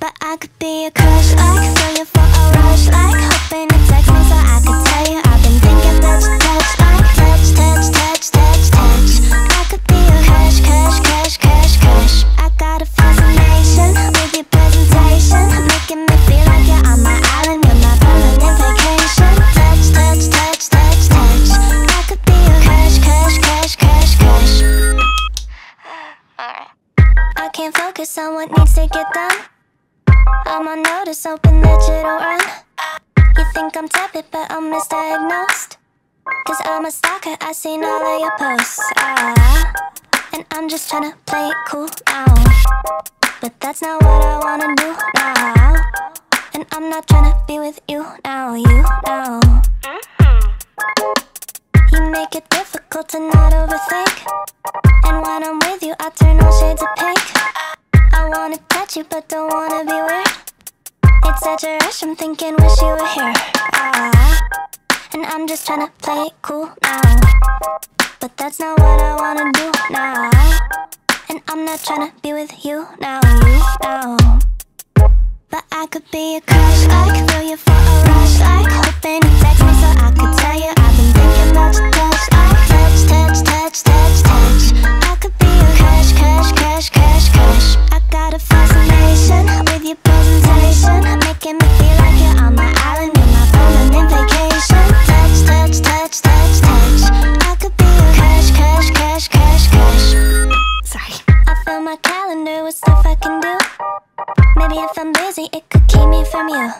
But I could be a crush, like you for a rush, like hoping to text me so I could tell you I've been thinking you touch, like touch, touch, touch, touch, touch. I could be a crush, crush, crush, crush, crush. I got a fascination with your presentation, making me feel like you're on my island, you're my permanent vacation. Touch, touch, touch, touch, touch. I could be a crush, crush, crush, crush, crush. I can't focus on what needs to get done. I'm on notice, hoping that you don't run. You think I'm tepid, but I'm misdiagnosed. Cause I'm a stalker, I seen all of your posts. Ah, and I'm just tryna play it cool now. But that's not what I wanna do now. And I'm not tryna be with you now, you now. You make it difficult to not overthink. And when I'm with you, I turn all shades of pink. I wanna touch you, but don't wanna be weird. It's such a rush, I'm thinking, wish you were here. Ah, and I'm just tryna play it cool now. But that's not what I wanna do now. And I'm not tryna be with you now, you now. But I could be a crush, I could feel you for a rush, like if I'm busy, it could keep me from you.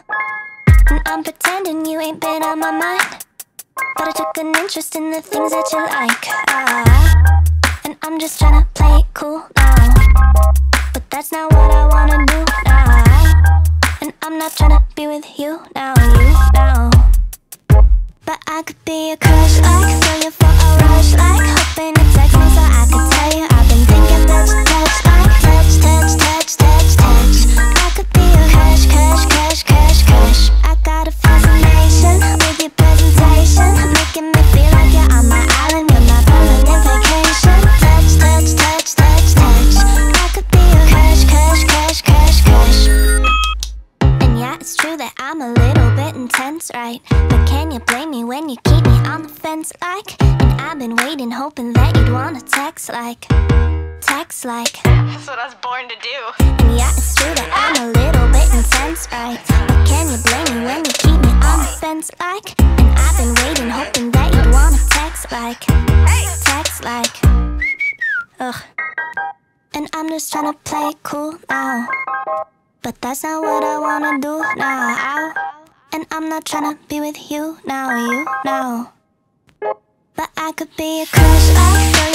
And I'm pretending you ain't been on my mind. But I took an interest in the things that you like. Ah, and I'm just tryna play it cool now. But that's not what I wanna do now. And I'm not tryna be with you now, you now. But I could be a crush, like you for a rush, like hoping to text me fence, like? And I've been waiting, hoping that you'd wanna text, like, text, like. That's what I was born to do. And yeah, it's true that I'm a little bit intense, right? But can you blame me when you keep me on the fence, like? And I've been waiting, hoping that you'd wanna text, like, text, like. Ugh. And I'm just tryna play cool now. But that's not what I wanna do now. And I'm not tryna be with you now, you now. But I could be a crush,